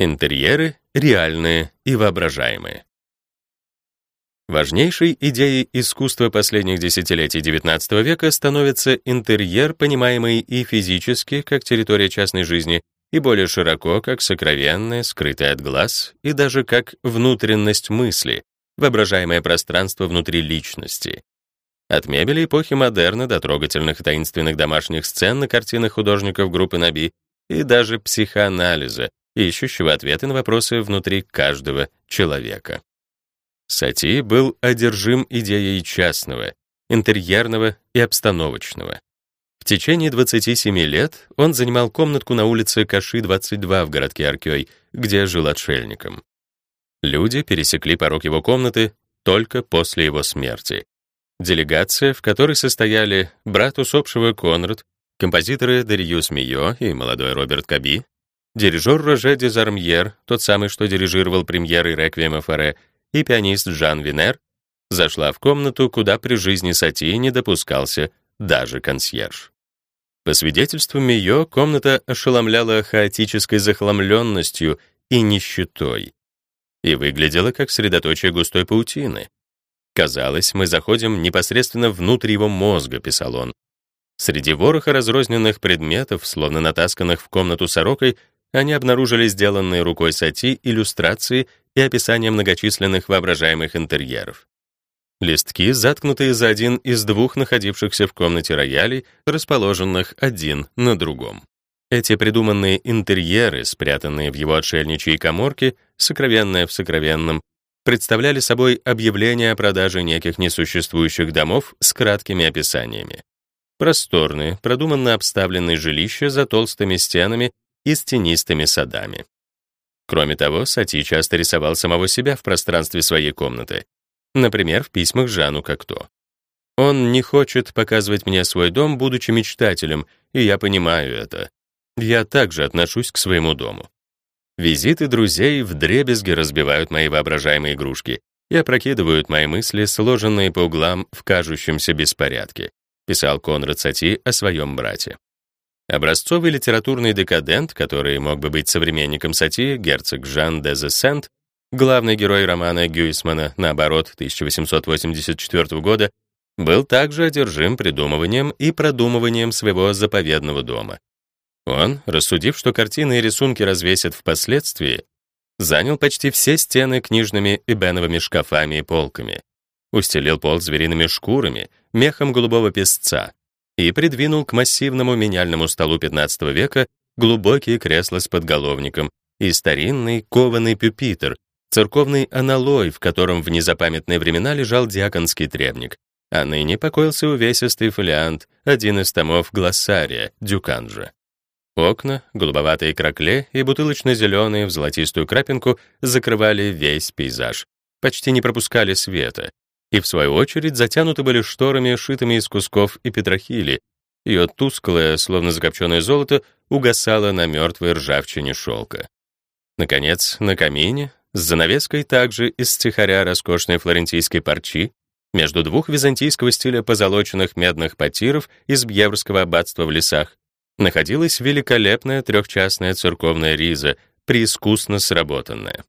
Интерьеры реальные и воображаемые. Важнейшей идеей искусства последних десятилетий XIX века становится интерьер, понимаемый и физически, как территория частной жизни, и более широко, как сокровенное, скрытое от глаз, и даже как внутренность мысли, воображаемое пространство внутри личности. От мебели эпохи модерна до трогательных и таинственных домашних сцен на картинах художников группы Наби и даже психоанализа, ищущего ответы на вопросы внутри каждого человека. Сати был одержим идеей частного, интерьерного и обстановочного. В течение 27 лет он занимал комнатку на улице Каши-22 в городке Аркёй, где жил отшельником. Люди пересекли порог его комнаты только после его смерти. Делегация, в которой состояли брат усопшего Конрад, композиторы Дариюс Мио и молодой Роберт Каби, дирижер Роже Дезармьер, тот самый, что дирижировал премьеры Реквиема Форе, и пианист Жан Винер, зашла в комнату, куда при жизни Сати не допускался даже консьерж. По свидетельству Мио, комната ошеломляла хаотической захламленностью и нищетой и выглядела как средоточие густой паутины. Казалось, мы заходим непосредственно внутрь его мозга, писал он. Среди вороха разрозненных предметов, словно натасканных в комнату сорокой, они обнаружили сделанные рукой Сати иллюстрации и описание многочисленных воображаемых интерьеров. Листки, заткнутые за один из двух находившихся в комнате роялей, расположенных один на другом. Эти придуманные интерьеры, спрятанные в его отшельничьей каморке, сокровенное в сокровенном, представляли собой объявление о продаже неких несуществующих домов с краткими описаниями. Просторные, продуманно обставленные жилища за толстыми стенами и с тенистыми садами. Кроме того, Сати часто рисовал самого себя в пространстве своей комнаты, например, в письмах Жану Кокто. Он не хочет показывать мне свой дом, будучи мечтателем, и я понимаю это. Я также отношусь к своему дому. Визиты друзей вдребезги разбивают мои воображаемые игрушки и опрокидывают мои мысли, сложенные по углам в кажущемся беспорядке, писал Конрад Сати о своем брате. Образцовый литературный декадент, который мог бы быть современником Сати, герцог Жан де Зессент, главный герой романа Гюйсмана, наоборот, 1884 года, был также одержим придумыванием и продумыванием своего заповедного дома. Он, рассудив, что картины и рисунки развесят впоследствии, занял почти все стены книжными и беновыми шкафами и полками, устелил пол звериными шкурами, мехом голубого песца, и придвинул к массивному меняльному столу XV века глубокие кресла с подголовником и старинный кованый пюпитр, церковный аналой, в котором в незапамятные времена лежал диаконский требник, а ныне покоился увесистый фолиант, один из томов глоссария Дюканжа. Окна, голубоватые кракле и бутылочно-зеленые в золотистую крапинку закрывали весь пейзаж, почти не пропускали света, и, в свою очередь, затянуты были шторами, шитыми из кусков и петрохили. Ее тусклое, словно закопченное золото, угасало на мертвой ржавчине шелка. Наконец, на камине, с занавеской также из стихаря роскошной флорентийской парчи, между двух византийского стиля позолоченных медных потиров из Бьеврского аббатства в лесах, находилась великолепная трехчастная церковная риза, преискусно сработанная.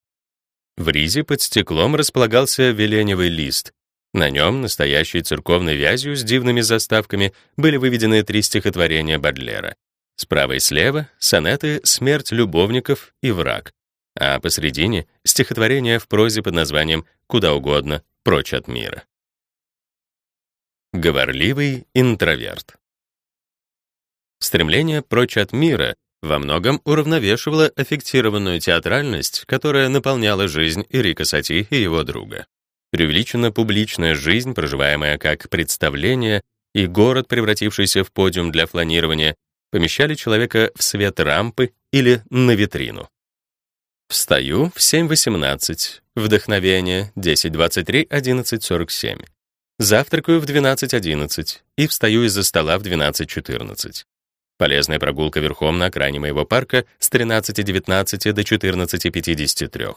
В ризе под стеклом располагался веленевый лист, на нем, настоящей церковной вязью с дивными заставками, были выведены три стихотворения Бадлера. Справа и слева — сонеты «Смерть любовников» и «Враг», а посредине — стихотворение в прозе под названием «Куда угодно, прочь от мира». Говорливый интроверт Стремление прочь от мира во многом уравновешивало аффектированную театральность, которая наполняла жизнь Эрика Сати и его друга. Преувеличена публичная жизнь, проживаемая как представление, и город, превратившийся в подиум для фланирования, помещали человека в свет рампы или на витрину. Встаю в 7.18, вдохновение 10.23, 11.47. Завтракаю в 12.11 и встаю из-за стола в 12.14. Полезная прогулка верхом на окраине моего парка с 13.19 до 14.53.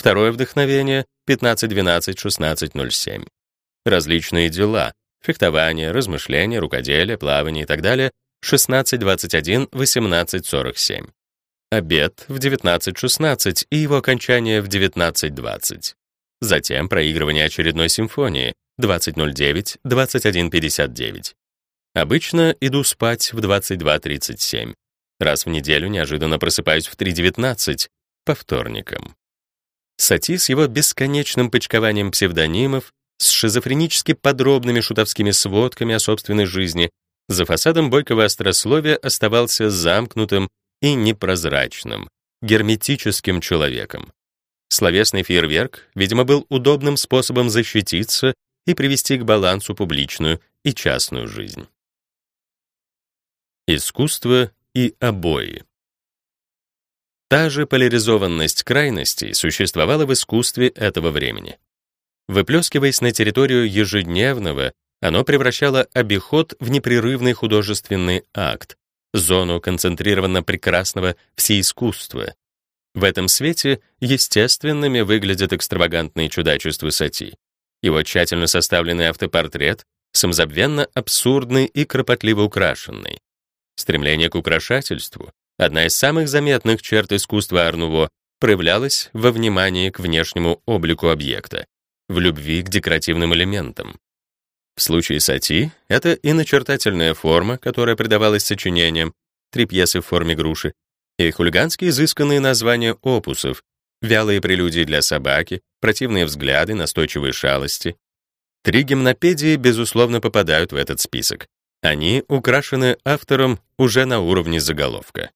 Второе вдохновение 15-12-16-07. Различные дела, фехтование, размышления, рукоделие, плавание и так далее 16-21-18-47. обед в 19.16 и его окончание в 19.20. Затем проигрывание очередной симфонии 20.09, 21.59. Обычно иду спать в 22.37. Раз в неделю неожиданно просыпаюсь в 3.19 по вторникам. Сати с его бесконечным почкованием псевдонимов, с шизофренически подробными шутовскими сводками о собственной жизни, за фасадом бойкого острословия оставался замкнутым и непрозрачным, герметическим человеком. Словесный фейерверк, видимо, был удобным способом защититься и привести к балансу публичную и частную жизнь. Искусство и обои. Та же поляризованность крайностей существовала в искусстве этого времени. Выплескиваясь на территорию ежедневного, оно превращало обиход в непрерывный художественный акт, зону концентрированно прекрасного всеискусства. В этом свете естественными выглядят экстравагантные чудачества Сати. Его тщательно составленный автопортрет, самозабвенно абсурдный и кропотливо украшенный. Стремление к украшательству, одна из самых заметных черт искусства Арнуво, проявлялось во внимании к внешнему облику объекта, в любви к декоративным элементам. В случае Сати это и начертательная форма, которая придавалась сочинениям, три пьесы в форме груши, и хулигански изысканные названия опусов, вялые прелюдии для собаки, противные взгляды, настойчивые шалости. Три гимнопедии, безусловно, попадают в этот список. Они украшены автором уже на уровне заголовка.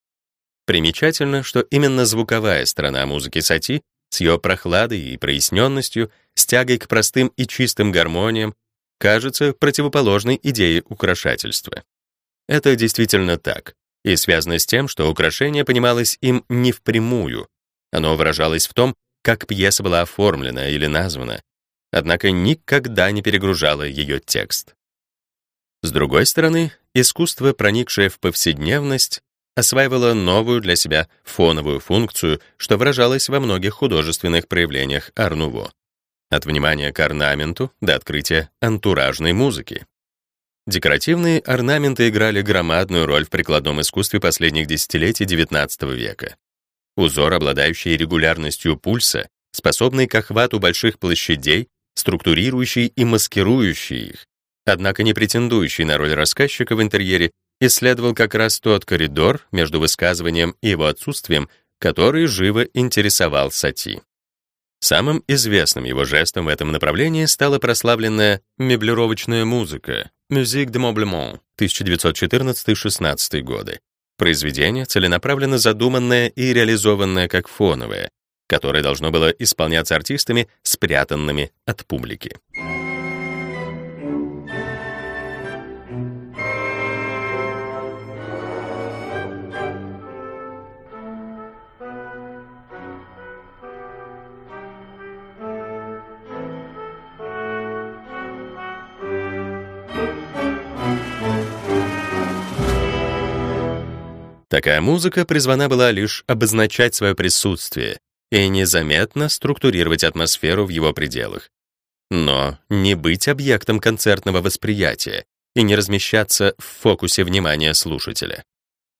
Примечательно, что именно звуковая сторона музыки Сати с ее прохладой и проясненностью, с тягой к простым и чистым гармониям, кажется противоположной идее украшательства. Это действительно так, и связано с тем, что украшение понималось им не впрямую. Оно выражалось в том, как пьеса была оформлена или названа, однако никогда не перегружало ее текст. С другой стороны, искусство, проникшее в повседневность, осваивало новую для себя фоновую функцию, что выражалось во многих художественных проявлениях Арнуво. От внимания к орнаменту до открытия антуражной музыки. Декоративные орнаменты играли громадную роль в прикладном искусстве последних десятилетий XIX века. Узор, обладающий регулярностью пульса, способный к охвату больших площадей, структурирующий и маскирующий их, однако не претендующий на роль рассказчика в интерьере, исследовал как раз тот коридор между высказыванием и его отсутствием, который живо интересовал Сати. Самым известным его жестом в этом направлении стала прославленная меблировочная музыка «Musique de Meublement» 1914-16 годы. Произведение, целенаправленно задуманное и реализованное как фоновое, которое должно было исполняться артистами, спрятанными от публики. Такая музыка призвана была лишь обозначать свое присутствие и незаметно структурировать атмосферу в его пределах. Но не быть объектом концертного восприятия и не размещаться в фокусе внимания слушателя.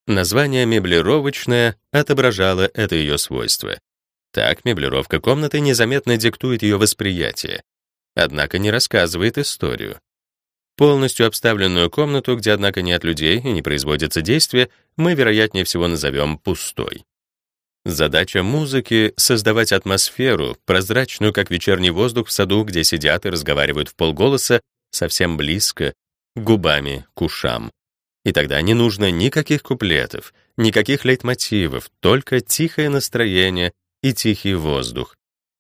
Название «меблировочная» отображало это ее свойство. Так меблировка комнаты незаметно диктует ее восприятие, однако не рассказывает историю. Полностью обставленную комнату, где, однако, нет людей и не производится действие, мы, вероятнее всего, назовем пустой. Задача музыки — создавать атмосферу, прозрачную, как вечерний воздух в саду, где сидят и разговаривают в полголоса, совсем близко, губами к ушам. И тогда не нужно никаких куплетов, никаких лейтмотивов, только тихое настроение и тихий воздух,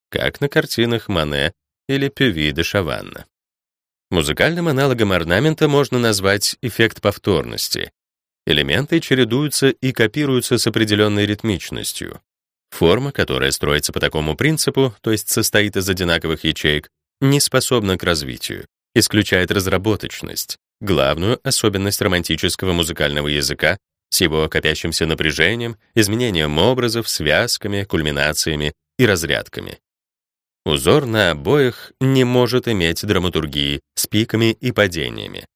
как на картинах Мане или Пюви де Шаванна. Музыкальным аналогом орнамента можно назвать эффект повторности. Элементы чередуются и копируются с определенной ритмичностью. Форма, которая строится по такому принципу, то есть состоит из одинаковых ячеек, не способна к развитию, исключает разработочность, главную особенность романтического музыкального языка с его копящимся напряжением, изменением образов, связками, кульминациями и разрядками. Узор на обоих не может иметь драматургии с пиками и падениями.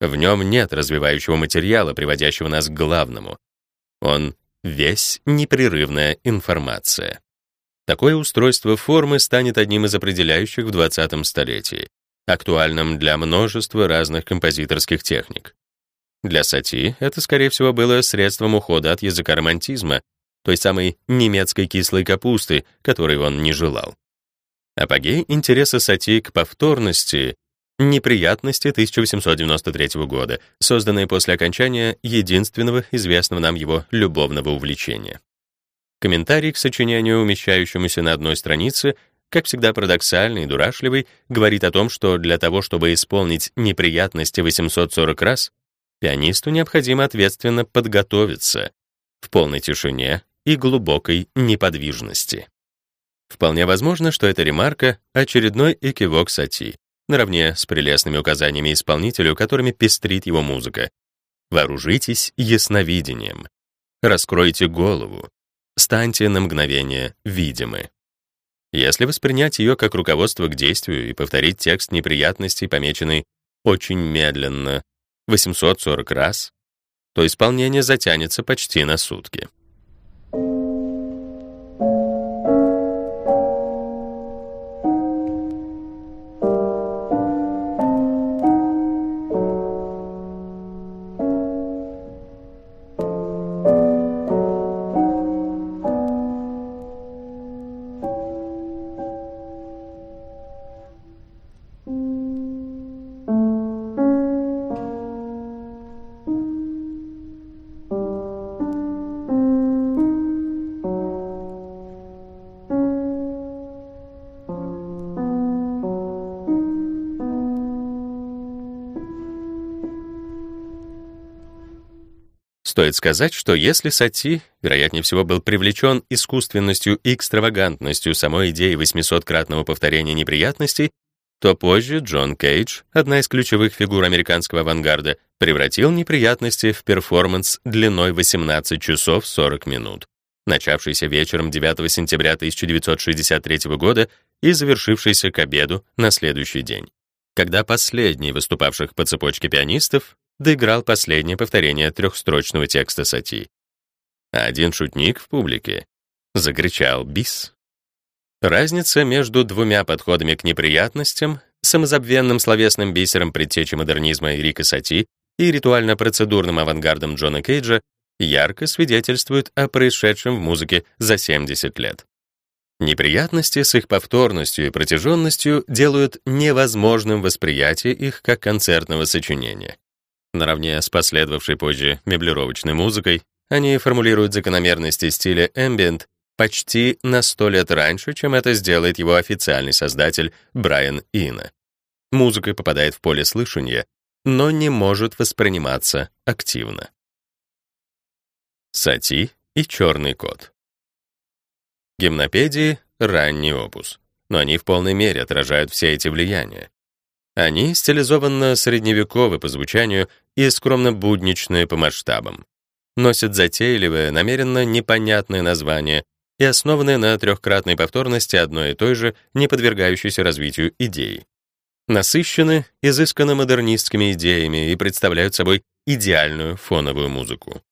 В нем нет развивающего материала, приводящего нас к главному. Он весь непрерывная информация. Такое устройство формы станет одним из определяющих в 20 столетии, актуальным для множества разных композиторских техник. Для Сати это, скорее всего, было средством ухода от языка романтизма, той самой немецкой кислой капусты, которой он не желал. Апогей интереса Сати к повторности «Неприятности» 1893 года, созданные после окончания единственного известного нам его любовного увлечения. Комментарий к сочинению, умещающемуся на одной странице, как всегда парадоксальный и дурашливый, говорит о том, что для того, чтобы исполнить неприятности 840 раз, пианисту необходимо ответственно подготовиться в полной тишине и глубокой неподвижности. Вполне возможно, что эта ремарка — очередной экивок Сати, наравне с прелестными указаниями исполнителю, которыми пестрит его музыка. Вооружитесь ясновидением. Раскройте голову станьте на мгновение видимы. Если воспринять ее как руководство к действию и повторить текст неприятностей, помеченный очень медленно, 840 раз, то исполнение затянется почти на сутки. Стоит сказать, что если Сати, вероятнее всего, был привлечен искусственностью и экстравагантностью самой идеи 800-кратного повторения неприятностей, то позже Джон Кейдж, одна из ключевых фигур американского авангарда, превратил неприятности в перформанс длиной 18 часов 40 минут, начавшийся вечером 9 сентября 1963 года и завершившийся к обеду на следующий день, когда последний выступавших по цепочке пианистов доиграл последнее повторение трехстрочного текста Сати. Один шутник в публике закричал «бис». Разница между двумя подходами к неприятностям, самозабвенным словесным бисером предтечи модернизма Эрика Сати и ритуально-процедурным авангардом Джона Кейджа ярко свидетельствует о происшедшем в музыке за 70 лет. Неприятности с их повторностью и протяженностью делают невозможным восприятие их как концертного сочинения. Наравне с последовавшей позже меблировочной музыкой, они формулируют закономерности стиля ambient почти на сто лет раньше, чем это сделает его официальный создатель Брайан Ина. Музыка попадает в поле слышания, но не может восприниматься активно. Сати и черный кот. Гимнопедии — ранний опус, но они в полной мере отражают все эти влияния. Они стилизованно средневековы по звучанию и скромно будничные по масштабам. Носят затейливое, намеренно непонятное название и основанное на трехкратной повторности одной и той же, не подвергающейся развитию идеи. Насыщены изысканно модернистскими идеями и представляют собой идеальную фоновую музыку.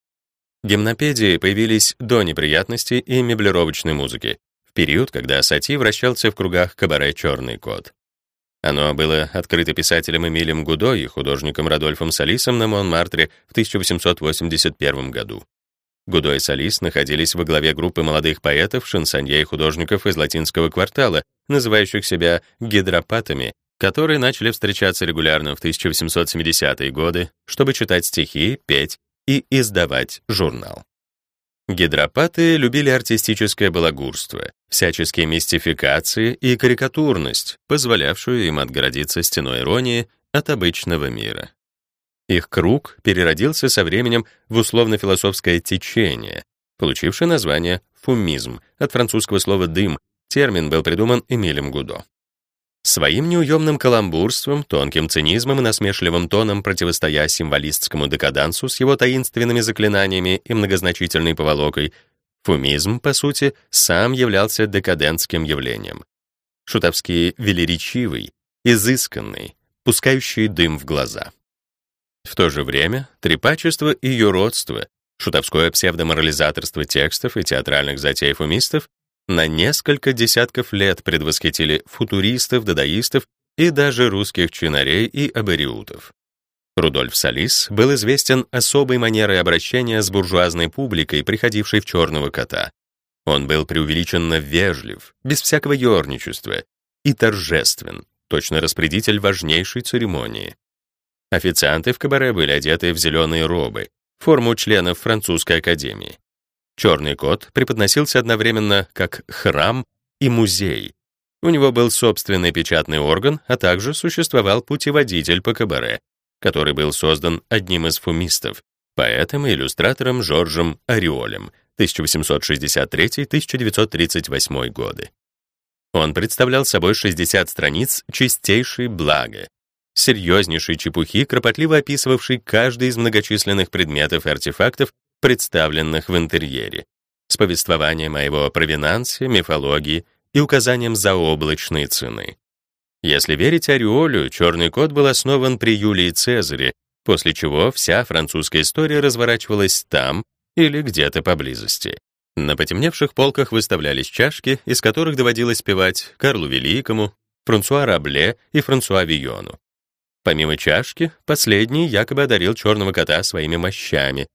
Гимнопедии появились до неприятностей и меблировочной музыки, в период, когда Сати вращался в кругах кабаре «Черный кот». Оно было открыто писателем Эмилем Гудо и художником Радольфом Салисом на Монмартре в 1881 году. Гудо и Салис находились во главе группы молодых поэтов, шансонье и художников из латинского квартала, называющих себя гидропатами, которые начали встречаться регулярно в 1870-е годы, чтобы читать стихи, петь и издавать журнал. Гидропаты любили артистическое балагурство, всяческие мистификации и карикатурность, позволявшую им отгородиться стеной иронии от обычного мира. Их круг переродился со временем в условно-философское течение, получившее название фумизм от французского слова «дым», термин был придуман Эмилем Гудо. Своим неуемным каламбурством, тонким цинизмом и насмешливым тоном противостоя символистскому декадансу с его таинственными заклинаниями и многозначительной поволокой, фумизм, по сути, сам являлся декадентским явлением. Шутовский велеречивый, изысканный, пускающий дым в глаза. В то же время трепачество и юродство, шутовское псевдоморализаторство текстов и театральных затей фумистов на несколько десятков лет предвосхитили футуристов, дадаистов и даже русских чинарей и абориутов. Рудольф Салис был известен особой манерой обращения с буржуазной публикой, приходившей в «Черного кота». Он был преувеличенно вежлив, без всякого ёрничества, и торжествен, точно распорядитель важнейшей церемонии. Официанты в кабаре были одеты в зеленые робы, форму членов французской академии. Черный кот преподносился одновременно как храм и музей. У него был собственный печатный орган, а также существовал путеводитель по кабаре, который был создан одним из фумистов, поэтом и иллюстратором Жоржем Ореолем 1863-1938 годы. Он представлял собой 60 страниц чистейшей благо, серьезнейшей чепухи, кропотливо описывавшей каждый из многочисленных предметов и артефактов, представленных в интерьере, с повествованием о его провинансе, мифологии и указанием заоблачной цены. Если верить Ореолю, черный кот был основан при Юлии Цезаре, после чего вся французская история разворачивалась там или где-то поблизости. На потемневших полках выставлялись чашки, из которых доводилось пивать Карлу Великому, Франсуа Рабле и Франсуа Виону. Помимо чашки, последний якобы одарил черного кота своими мощами,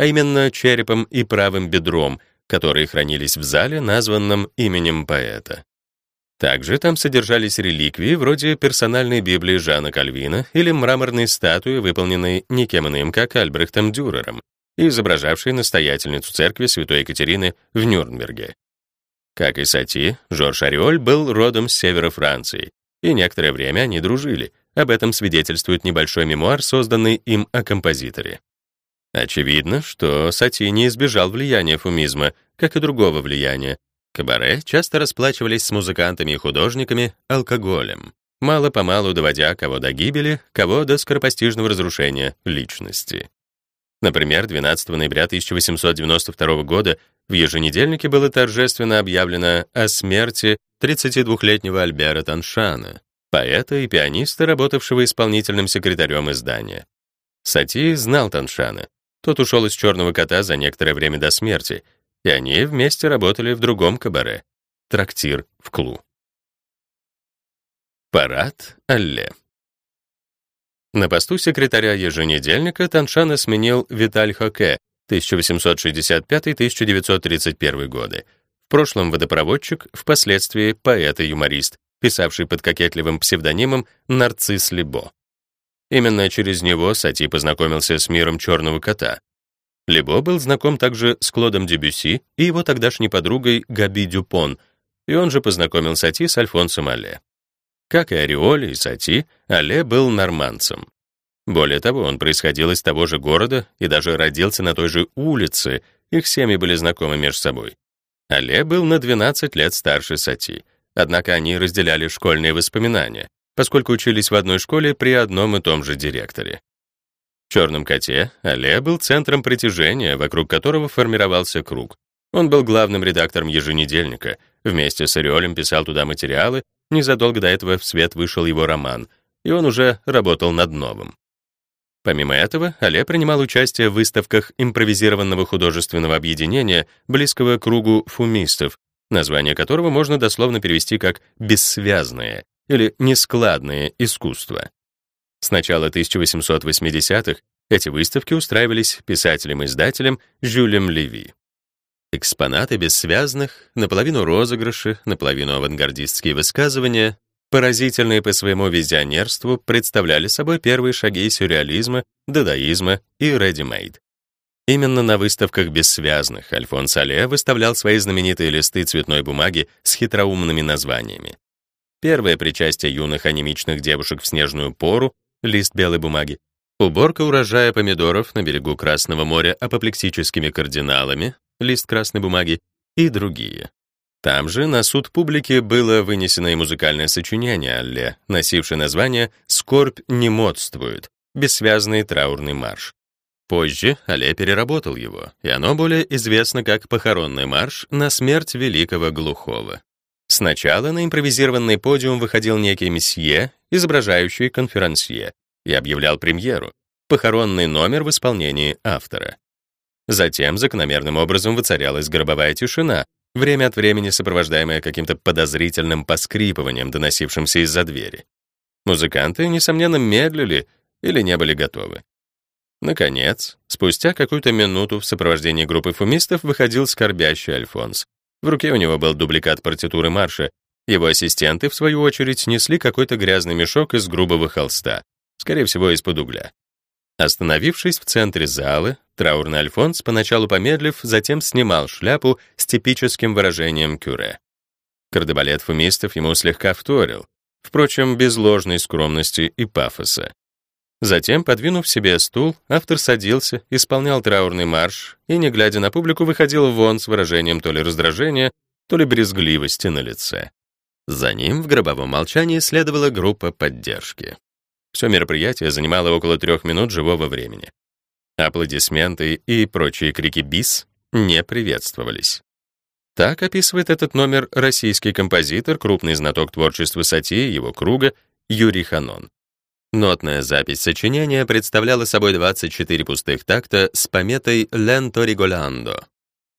а именно черепом и правым бедром, которые хранились в зале, названном именем поэта. Также там содержались реликвии вроде персональной Библии Жана Кальвина или мраморной статуи, выполненной никем иным, как Альбрехтом Дюрером, изображавшей настоятельницу церкви Святой Екатерины в Нюрнберге. Как и Сати, Жорж Ореоль был родом с севера Франции, и некоторое время они дружили, об этом свидетельствует небольшой мемуар, созданный им о композиторе. Очевидно, что Сати не избежал влияния фумизма, как и другого влияния. Кабаре часто расплачивались с музыкантами и художниками алкоголем, мало-помалу доводя кого до гибели, кого до скоропостижного разрушения личности. Например, 12 ноября 1892 года в еженедельнике было торжественно объявлено о смерти 32-летнего Альбера Таншана, поэта и пианиста, работавшего исполнительным секретарем издания. Сати знал Таншана. Тот ушел из «Черного кота» за некоторое время до смерти, и они вместе работали в другом кабаре — трактир в Клу. Парад Алле. На посту секретаря еженедельника Таншана сменил Виталь Хоке 1865-1931 годы. В прошлом водопроводчик, впоследствии поэт и юморист, писавший под кокетливым псевдонимом Нарцисс Лебо. Именно через него Сати познакомился с миром черного кота. Лебо был знаком также с Клодом Дебюси и его тогдашней подругой Габи Дюпон, и он же познакомил Сати с Альфонсом Алле. Как и Ореоль и Сати, Алле был норманцем. Более того, он происходил из того же города и даже родился на той же улице, их семьи были знакомы между собой. Алле был на 12 лет старше Сати — Однако они разделяли школьные воспоминания, поскольку учились в одной школе при одном и том же директоре. В «Черном коте» Але был центром притяжения, вокруг которого формировался круг. Он был главным редактором еженедельника, вместе с Ореолем писал туда материалы, незадолго до этого в свет вышел его роман, и он уже работал над новым. Помимо этого, Але принимал участие в выставках импровизированного художественного объединения, близкого кругу фумистов, название которого можно дословно перевести как «бессвязное» или «нескладное искусство». С начала 1880-х эти выставки устраивались писателем-издателем Жюлем Леви. Экспонаты бессвязных, наполовину розыгрыши, наполовину авангардистские высказывания, поразительные по своему визионерству, представляли собой первые шаги сюрреализма, дадаизма и ready-made. Именно на выставках бессвязных Альфонс Але выставлял свои знаменитые листы цветной бумаги с хитроумными названиями. Первое причастие юных анемичных девушек в снежную пору, лист белой бумаги, уборка урожая помидоров на берегу Красного моря апоплексическими кардиналами, лист красной бумаги и другие. Там же на суд публики было вынесено и музыкальное сочинение Алле, носившее название «Скорбь не модствует», бессвязный траурный марш. Позже Але переработал его, и оно более известно как «Похоронный марш на смерть великого глухого». Сначала на импровизированный подиум выходил некий месье, изображающий конферансье, и объявлял премьеру — похоронный номер в исполнении автора. Затем закономерным образом воцарялась гробовая тишина, время от времени сопровождаемая каким-то подозрительным поскрипыванием, доносившимся из-за двери. Музыканты, несомненно, медлили или не были готовы. Наконец, спустя какую-то минуту в сопровождении группы фумистов выходил скорбящий Альфонс. В руке у него был дубликат партитуры марша. Его ассистенты, в свою очередь, несли какой-то грязный мешок из грубого холста, скорее всего, из-под угля. Остановившись в центре зала, траурный Альфонс, поначалу помедлив, затем снимал шляпу с типическим выражением кюре. Кардебалет фумистов ему слегка вторил, впрочем, без ложной скромности и пафоса. Затем, подвинув себе стул, автор садился, исполнял траурный марш и, не глядя на публику, выходил вон с выражением то ли раздражения, то ли брезгливости на лице. За ним в гробовом молчании следовала группа поддержки. Все мероприятие занимало около трех минут живого времени. Аплодисменты и прочие крики «бис» не приветствовались. Так описывает этот номер российский композитор, крупный знаток творчества Сати и его круга Юрий Ханон. Нотная запись сочинения представляла собой 24 пустых такта с пометой «lento rigolando».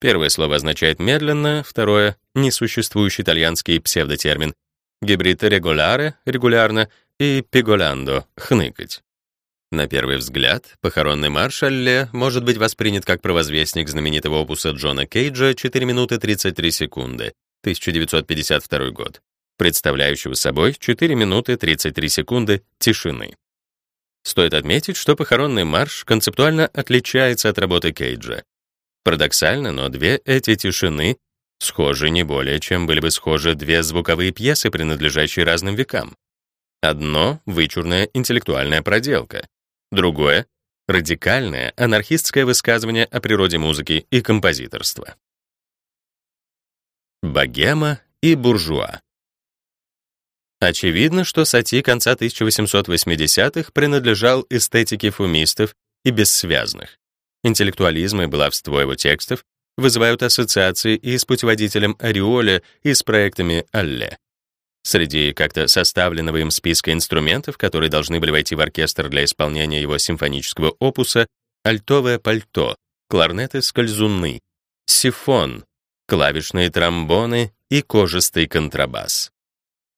Первое слово означает «медленно», второе — несуществующий итальянский псевдотермин, гибрид «regolare» — «регулярно» и «pigolando» — «хныкать». На первый взгляд, похоронный марш Алле может быть воспринят как провозвестник знаменитого опуса Джона Кейджа «4 минуты 33 секунды», 1952 год представляющего собой 4 минуты 33 секунды тишины. Стоит отметить, что похоронный марш концептуально отличается от работы Кейджа. Парадоксально, но две эти тишины схожи не более, чем были бы схожи две звуковые пьесы, принадлежащие разным векам. Одно — вычурная интеллектуальная проделка, другое — радикальное анархистское высказывание о природе музыки и композиторства. Богема и буржуа. Очевидно, что Сати конца 1880-х принадлежал эстетике фумистов и бессвязных. Интеллектуализм и баловство его текстов вызывают ассоциации и с путеводителем Ореоля, и с проектами Алле. Среди как-то составленного им списка инструментов, которые должны были войти в оркестр для исполнения его симфонического опуса, альтовое пальто, кларнеты-скользуны, сифон, клавишные тромбоны и кожистый контрабас.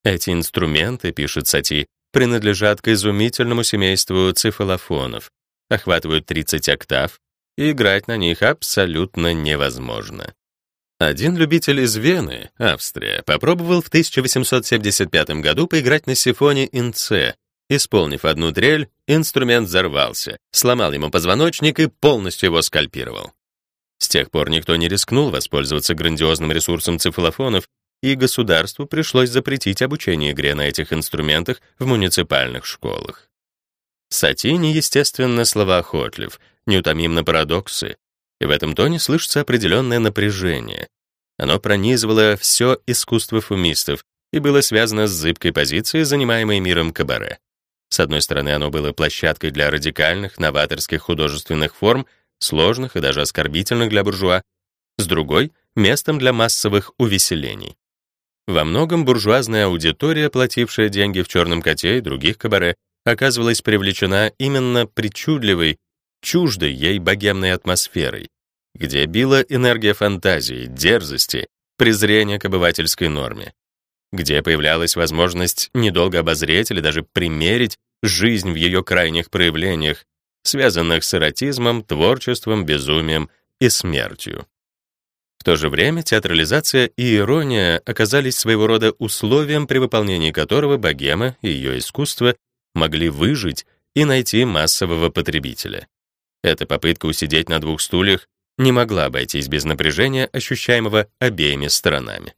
Эти инструменты, пишет Сати, принадлежат к изумительному семейству цифалофонов, охватывают 30 октав, и играть на них абсолютно невозможно. Один любитель из Вены, Австрия, попробовал в 1875 году поиграть на сифоне инце. Исполнив одну трель, инструмент взорвался, сломал ему позвоночник и полностью его скальпировал. С тех пор никто не рискнул воспользоваться грандиозным ресурсом цифалофонов и государству пришлось запретить обучение игре на этих инструментах в муниципальных школах. Сати неестественно словоохотлив, неутомим на парадоксы, и в этом тоне слышится определенное напряжение. Оно пронизывало все искусство фумистов и было связано с зыбкой позицией, занимаемой миром кабаре. С одной стороны, оно было площадкой для радикальных, новаторских художественных форм, сложных и даже оскорбительных для буржуа, с другой — местом для массовых увеселений. Во многом буржуазная аудитория, платившая деньги в «Черном коте» и других кабаре, оказывалась привлечена именно причудливой, чуждой ей богемной атмосферой, где била энергия фантазии, дерзости, презрения к обывательской норме, где появлялась возможность недолго обозреть или даже примерить жизнь в ее крайних проявлениях, связанных с эротизмом, творчеством, безумием и смертью. В то же время театрализация и ирония оказались своего рода условием, при выполнении которого богема и ее искусство могли выжить и найти массового потребителя. Эта попытка усидеть на двух стульях не могла обойтись без напряжения, ощущаемого обеими сторонами.